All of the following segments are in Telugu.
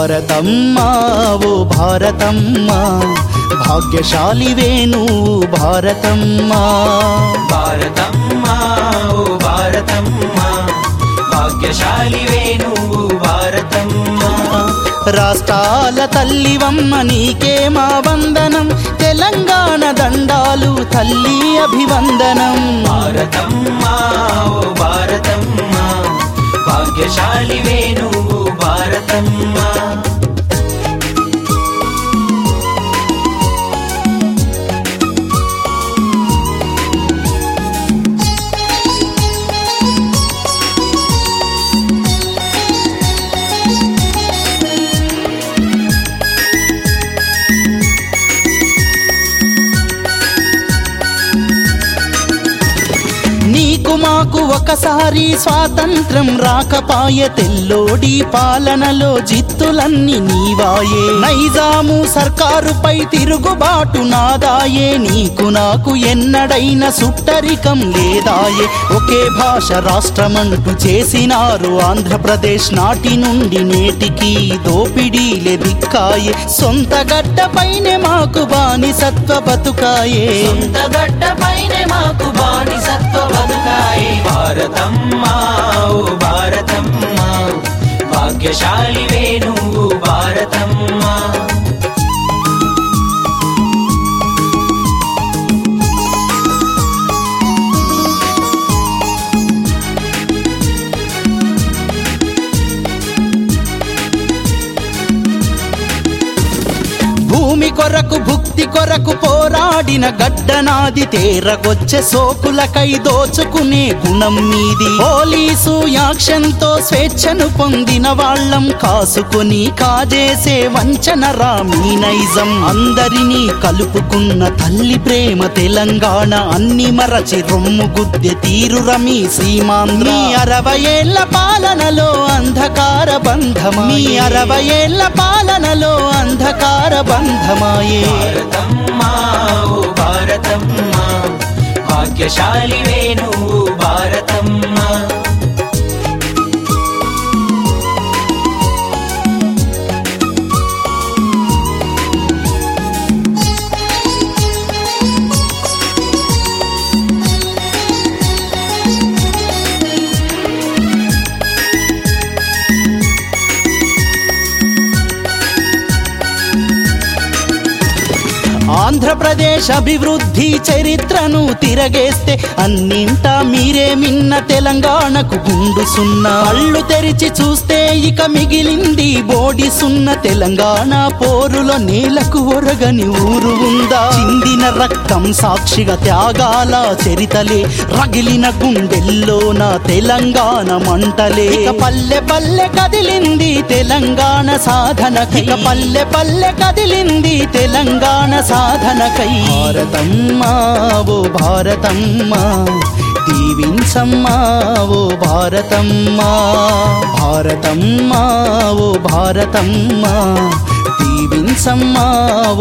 భారతమ్మ ఓ భారతమ్మ భాగ్యశాలివే నువ్వు భారతమ్మ. భారతమ్మ ఓ భారతమ్మ భాగ్యశాలివే నువ్వు భారతమ్మ. రాష్ట్రాల తల్లివమ్మ నీకే మా వందనం. తెలంగాణ దండాలు తల్లి అభివందనం. భారతమ్మ మాకు ఒకసారి స్వాతంత్రం రాకపాయే తెల్లోడి పాలనలో జిత్తులన్నీ నీవాయే. నైజాము సర్కారుపై తిరుగుబాటు నాదాయే. నీకు నాకు ఎన్నడైన సుట్టరికం లేదాయే. ఒకే భాష రాష్ట్రమంటూ చేసినారు ఆంధ్రప్రదేశ్ నాటి నుండి నేటికి దోపిడీలే దిక్కాయే. సొంత గడ్డపైనే మాకు బానిసత్వ బతుకాయే. సొంత గడ్డపైనే మాకు బానిసత్వ బతుకాయి భారతమ్మ ఓ భారతమ్మ. భాగ్యశాలివే నువ్వు భారతమ్మ. కొరకు భుక్తి కొరకు పోరాడిన గడ్డనాది తేరగొచ్చే సోకులకై దోచుకునే గుణం మీది. పోలీసు యాక్షన్తో స్వేచ్ఛను పొందిన వాళ్ళం కాసుకొని కాజేసే వంచన రామీ నైజం. అందరినీ కలుపుకున్న తల్లి ప్రేమ తెలంగాణ అన్ని మరచి రొమ్ము గుద్దె తీరు రమీ సీమాంధ్ర. అరవై ఏళ్ళ పాలనలో అంధకార బంధమా? అరవై ఏళ్ళ పాలనలో అంధకార బంధమాయే భారతమ్మ భారతమ్మ భాగ్యశాలివే నువ్వు భారతమ్మ ఆంధ్రప్రదేశ్ అభివృద్ధి చరిత్రను తిరగేస్తే అన్నింటా మీరే మిన్న తెలంగాణకు గుండు సున్నా. అళ్ళు తెరిచి చూస్తే ఇక మిగిలింది బోడి సున్న. తెలంగాణ పోరులో నేలకు ఒరగని ఊరు ఉందా? చిందిన రక్తం సాక్షిగా త్యాగాల చరితలే. రగిలిన గుండెల్లోన తెలంగాణ మంటలే. ఇక పల్లె పల్లె కదిలింది తెలంగాణ సాధన ఇక పల్లె పల్లె కదిలింది తెలంగాణ సాధనకై. భారతమ్మ ఓ భారతమ్మ దీవించమ్మా ఓ భారతమ్మా. భారతమ్మ ఓ భారతమ్మ దీవించమ్మా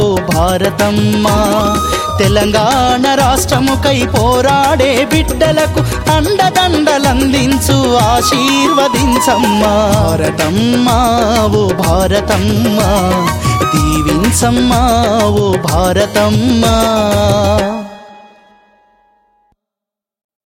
ఓ భారతమ్మ. తెలంగాణ రాష్ట్రముకై పోరాడే బిడ్డలకు అండదండలందించు ఆశీర్వదించమ్మా. భారతమ్మ ఓ భారతమ్మ దీవించమ్మా ఓ భారతమ్మా.